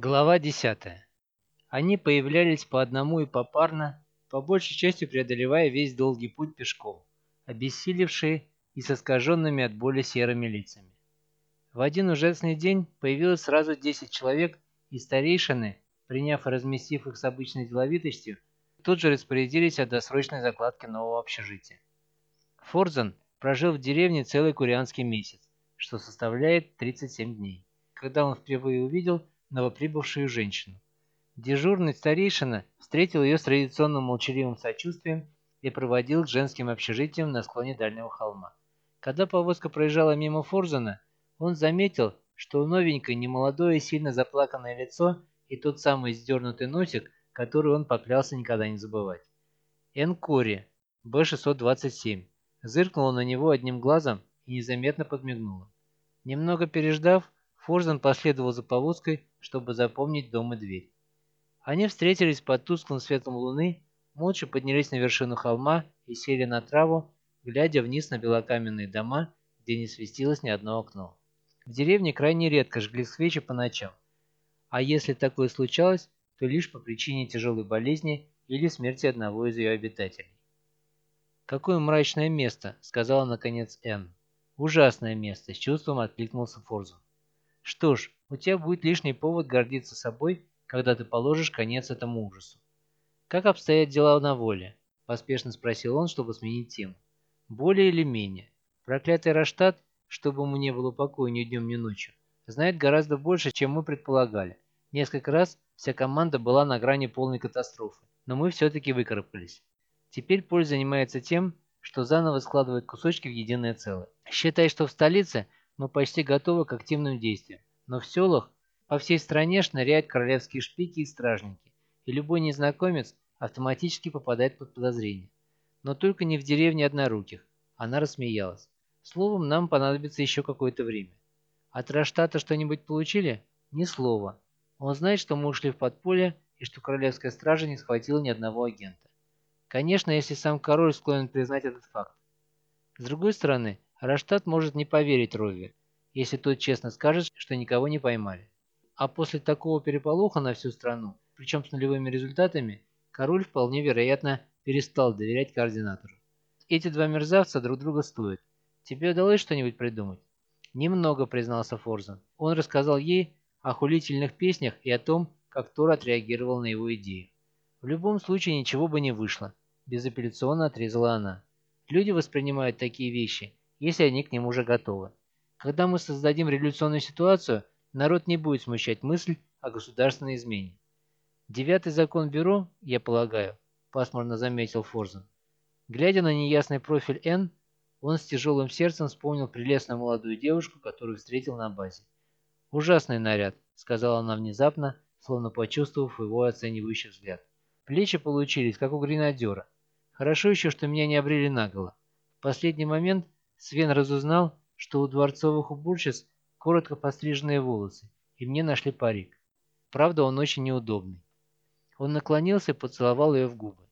Глава 10. Они появлялись по одному и попарно, по большей части преодолевая весь долгий путь пешком, обессилевшие и с искаженными от боли серыми лицами. В один ужасный день появилось сразу 10 человек, и старейшины, приняв и разместив их с обычной деловитостью, тут же распорядились о досрочной закладке нового общежития. Форзен прожил в деревне целый курианский месяц, что составляет 37 дней. Когда он впервые увидел новоприбывшую женщину. Дежурный старейшина встретил ее с традиционным молчаливым сочувствием и проводил к женским общежитиям на склоне дальнего холма. Когда повозка проезжала мимо Форзена, он заметил, что у новенькой немолодое сильно заплаканное лицо и тот самый сдернутый носик, который он поклялся никогда не забывать. Энкори, Б-627, зыркнула на него одним глазом и незаметно подмигнула. Немного переждав, Форзен последовал за повозкой, чтобы запомнить дом и дверь. Они встретились под тусклым светом луны, молча поднялись на вершину холма и сели на траву, глядя вниз на белокаменные дома, где не светилось ни одно окно. В деревне крайне редко жгли свечи по ночам, а если такое случалось, то лишь по причине тяжелой болезни или смерти одного из ее обитателей. «Какое мрачное место», — сказала наконец Энн. «Ужасное место», — с чувством откликнулся Форзу. Что ж, у тебя будет лишний повод гордиться собой, когда ты положишь конец этому ужасу. «Как обстоят дела на воле?» – поспешно спросил он, чтобы сменить тему. «Более или менее. Проклятый Раштат, чтобы ему не было покоя ни днем, ни ночью, знает гораздо больше, чем мы предполагали. Несколько раз вся команда была на грани полной катастрофы, но мы все-таки выкарабкались. Теперь Поль занимается тем, что заново складывает кусочки в единое целое. Считай, что в столице – мы почти готовы к активным действиям. Но в селах по всей стране шныряют королевские шпики и стражники, и любой незнакомец автоматически попадает под подозрение. Но только не в деревне одноруких. Она рассмеялась. Словом, нам понадобится еще какое-то время. От Раштата что-нибудь получили? Ни слова. Он знает, что мы ушли в подполье и что королевская стража не схватила ни одного агента. Конечно, если сам король склонен признать этот факт. С другой стороны, Раштат может не поверить Рове, если тот честно скажет, что никого не поймали. А после такого переполоха на всю страну, причем с нулевыми результатами, король вполне вероятно перестал доверять координатору. Эти два мерзавца друг друга стоят. Тебе удалось что-нибудь придумать? Немного, признался Форзан. Он рассказал ей о хулительных песнях и о том, как Тор отреагировал на его идею. В любом случае ничего бы не вышло, безапелляционно отрезала она. Люди воспринимают такие вещи если они к нему уже готовы. Когда мы создадим революционную ситуацию, народ не будет смущать мысль о государственной измене. Девятый закон бюро, я полагаю, пасмурно заметил Форзен. Глядя на неясный профиль Н, он с тяжелым сердцем вспомнил прелестную молодую девушку, которую встретил на базе. «Ужасный наряд», — сказала она внезапно, словно почувствовав его оценивающий взгляд. Плечи получились, как у гренадера. Хорошо еще, что меня не обрели наголо. В последний момент Свен разузнал, что у дворцовых уборщиц коротко постриженные волосы, и мне нашли парик. Правда, он очень неудобный. Он наклонился и поцеловал ее в губы.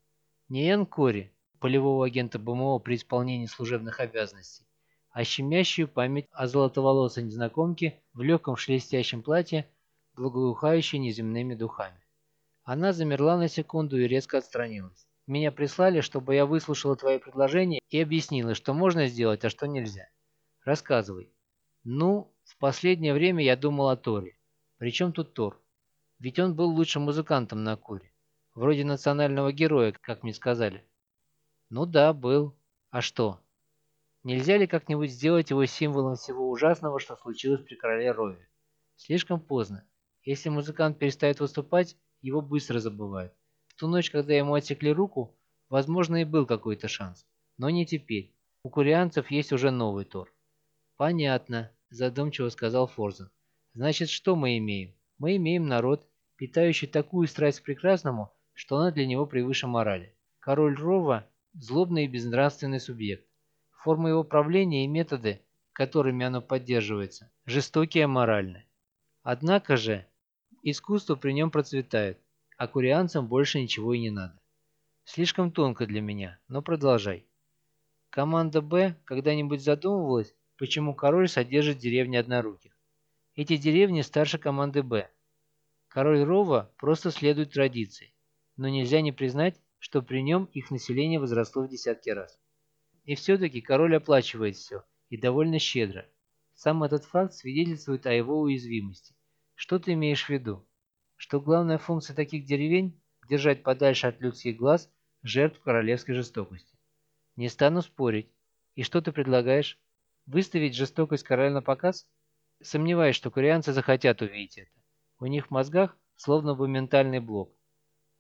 Не Энн Кори, полевого агента БМО при исполнении служебных обязанностей, а щемящую память о золотоволосой незнакомке в легком шелестящем платье, благоухающей неземными духами. Она замерла на секунду и резко отстранилась. Меня прислали, чтобы я выслушала твои предложения и объяснила, что можно сделать, а что нельзя. Рассказывай. Ну, в последнее время я думал о Торе. Причем тут Тор? Ведь он был лучшим музыкантом на Куре. Вроде национального героя, как мне сказали. Ну да, был. А что? Нельзя ли как-нибудь сделать его символом всего ужасного, что случилось при короле Рове? Слишком поздно. Если музыкант перестает выступать, его быстро забывают ту ночь, когда ему отсекли руку, возможно и был какой-то шанс. Но не теперь. У курианцев есть уже новый Тор. «Понятно», – задумчиво сказал Форзен. «Значит, что мы имеем? Мы имеем народ, питающий такую страсть к прекрасному, что она для него превыше морали. Король Рова – злобный и безнравственный субъект. Форма его правления и методы, которыми оно поддерживается, жестокие и аморальны. Однако же, искусство при нем процветает а курианцам больше ничего и не надо. Слишком тонко для меня, но продолжай. Команда «Б» когда-нибудь задумывалась, почему король содержит деревни одноруких. Эти деревни старше команды «Б». Король Рова просто следует традиции, но нельзя не признать, что при нем их население возросло в десятки раз. И все-таки король оплачивает все, и довольно щедро. Сам этот факт свидетельствует о его уязвимости. Что ты имеешь в виду? Что главная функция таких деревень – держать подальше от людских глаз жертв королевской жестокости. Не стану спорить. И что ты предлагаешь? Выставить жестокость короля на показ? Сомневаюсь, что корианцы захотят увидеть это. У них в мозгах словно бы ментальный блок.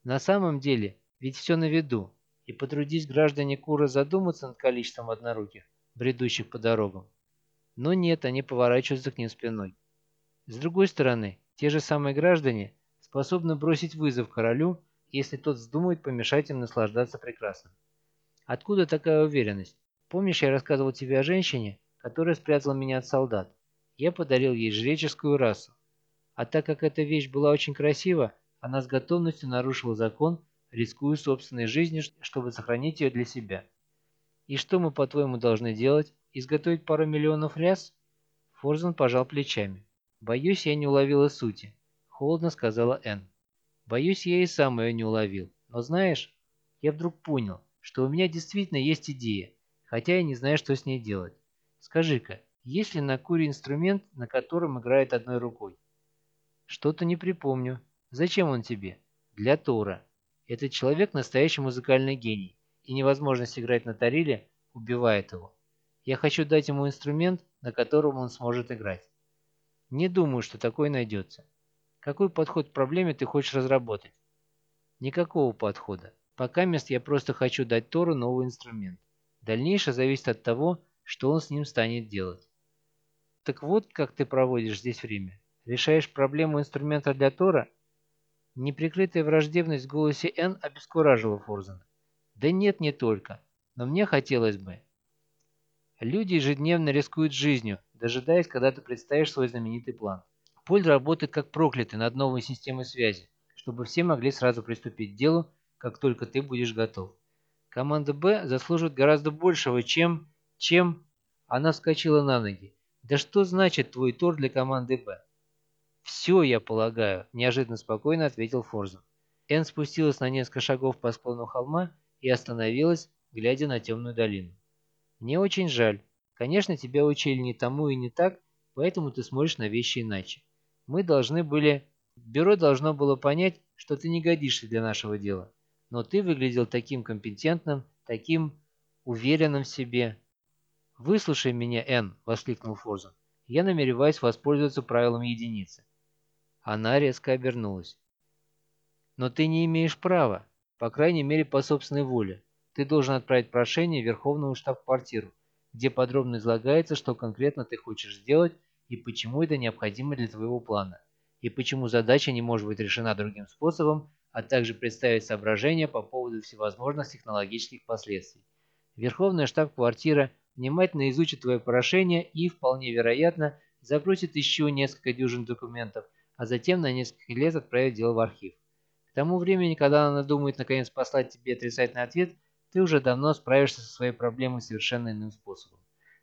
На самом деле, ведь все на виду, и потрудись граждане Кура задуматься над количеством одноруких, бредущих по дорогам. Но нет, они поворачиваются к ним спиной. С другой стороны, те же самые граждане способны бросить вызов королю, если тот вздумает помешать им наслаждаться прекрасным. Откуда такая уверенность? Помнишь, я рассказывал тебе о женщине, которая спрятала меня от солдат? Я подарил ей жреческую расу. А так как эта вещь была очень красива, она с готовностью нарушила закон, рискуя собственной жизнью, чтобы сохранить ее для себя. И что мы, по-твоему, должны делать? Изготовить пару миллионов ряс? Форзен пожал плечами. Боюсь, я не уловила сути. Холодно сказала Энн. Боюсь, я и сам ее не уловил. Но знаешь, я вдруг понял, что у меня действительно есть идея, хотя я не знаю, что с ней делать. Скажи-ка, есть ли на куре инструмент, на котором играет одной рукой? Что-то не припомню. Зачем он тебе? Для Тора. Этот человек настоящий музыкальный гений, и невозможность играть на тариле убивает его. Я хочу дать ему инструмент, на котором он сможет играть. Не думаю, что такой найдется. Какой подход к проблеме ты хочешь разработать? Никакого подхода. Пока мест я просто хочу дать Тору новый инструмент. Дальнейшее зависит от того, что он с ним станет делать. Так вот, как ты проводишь здесь время. Решаешь проблему инструмента для Тора? Неприкрытая враждебность в голосе Н обескуражила Форзена. Да нет, не только. Но мне хотелось бы. Люди ежедневно рискуют жизнью, дожидаясь, когда ты представишь свой знаменитый план. Поль работает как проклятый над новой системой связи, чтобы все могли сразу приступить к делу, как только ты будешь готов. Команда «Б» заслуживает гораздо большего, чем... чем... Она вскочила на ноги. Да что значит твой тур для команды «Б»? «Все, я полагаю», – неожиданно спокойно ответил Форзен. Энн спустилась на несколько шагов по склону холма и остановилась, глядя на темную долину. «Мне очень жаль. Конечно, тебя учили не тому и не так, поэтому ты смотришь на вещи иначе. Мы должны были... Бюро должно было понять, что ты не годишься для нашего дела. Но ты выглядел таким компетентным, таким уверенным в себе. «Выслушай меня, Энн!» – воскликнул Форзен. «Я намереваюсь воспользоваться правилом единицы». Она резко обернулась. «Но ты не имеешь права, по крайней мере по собственной воле. Ты должен отправить прошение в Верховную штаб-квартиру, где подробно излагается, что конкретно ты хочешь сделать и почему это необходимо для твоего плана, и почему задача не может быть решена другим способом, а также представить соображения по поводу всевозможных технологических последствий. Верховная штаб-квартира внимательно изучит твое прошение и, вполне вероятно, запросит еще несколько дюжин документов, а затем на несколько лет отправит дело в архив. К тому времени, когда она надумает наконец послать тебе отрицательный ответ, ты уже давно справишься со своей проблемой совершенно иным способом.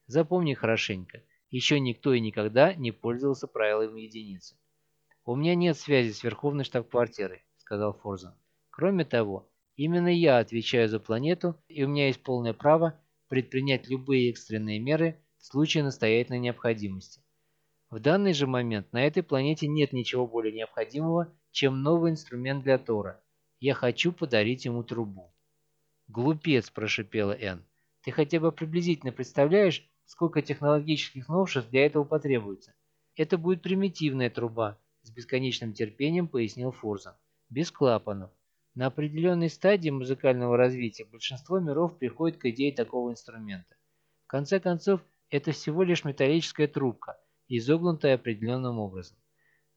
Запомни хорошенько, еще никто и никогда не пользовался правилами единицы. «У меня нет связи с Верховной штаб-квартирой», — сказал Форзан. «Кроме того, именно я отвечаю за планету, и у меня есть полное право предпринять любые экстренные меры в случае настоятельной необходимости. В данный же момент на этой планете нет ничего более необходимого, чем новый инструмент для Тора. Я хочу подарить ему трубу. «Глупец!» – прошипела Энн. «Ты хотя бы приблизительно представляешь, сколько технологических новшеств для этого потребуется? Это будет примитивная труба», – с бесконечным терпением пояснил Форзан. «Без клапанов. На определенной стадии музыкального развития большинство миров приходит к идее такого инструмента. В конце концов, это всего лишь металлическая трубка, изогнутая определенным образом.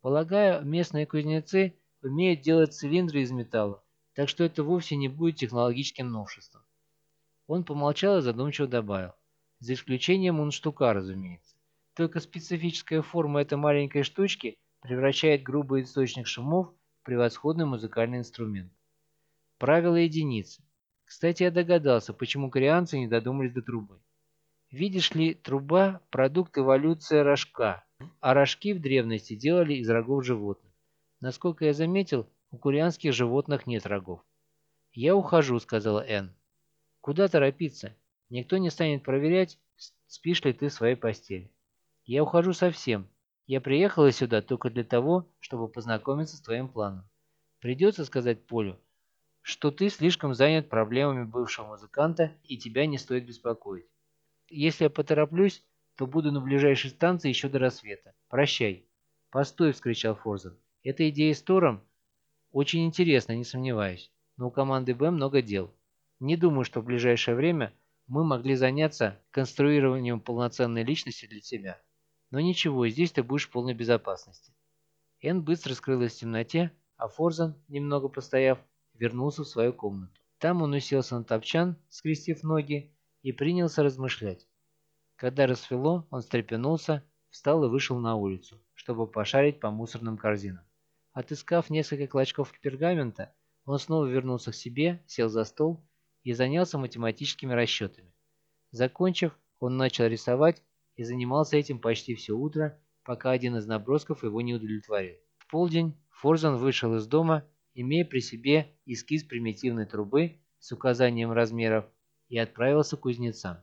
Полагаю, местные кузнецы умеют делать цилиндры из металла, так что это вовсе не будет технологическим новшеством. Он помолчал и задумчиво добавил. За исключением мундштука, разумеется. Только специфическая форма этой маленькой штучки превращает грубый источник шумов в превосходный музыкальный инструмент. Правило единицы. Кстати, я догадался, почему корианцы не додумались до трубы. Видишь ли, труба – продукт эволюции рожка, а рожки в древности делали из рогов животных. Насколько я заметил, у курианских животных нет рогов. «Я ухожу», — сказала Энн. «Куда торопиться? Никто не станет проверять, спишь ли ты в своей постели. Я ухожу совсем. Я приехала сюда только для того, чтобы познакомиться с твоим планом. Придется сказать Полю, что ты слишком занят проблемами бывшего музыканта и тебя не стоит беспокоить. Если я потороплюсь, то буду на ближайшей станции еще до рассвета. Прощай. Постой, вскричал Форзен. Эта идея с Тором очень интересна, не сомневаюсь. Но у команды Б много дел. Не думаю, что в ближайшее время мы могли заняться конструированием полноценной личности для тебя. Но ничего, здесь ты будешь в полной безопасности. Энн быстро скрылась в темноте, а Форзен, немного постояв, вернулся в свою комнату. Там он уселся на топчан, скрестив ноги, и принялся размышлять. Когда рассвело, он встрепенулся, встал и вышел на улицу, чтобы пошарить по мусорным корзинам. Отыскав несколько клочков пергамента, он снова вернулся к себе, сел за стол и занялся математическими расчетами. Закончив, он начал рисовать и занимался этим почти все утро, пока один из набросков его не удовлетворил. В полдень Форзан вышел из дома, имея при себе эскиз примитивной трубы с указанием размеров, и отправился к кузнецам.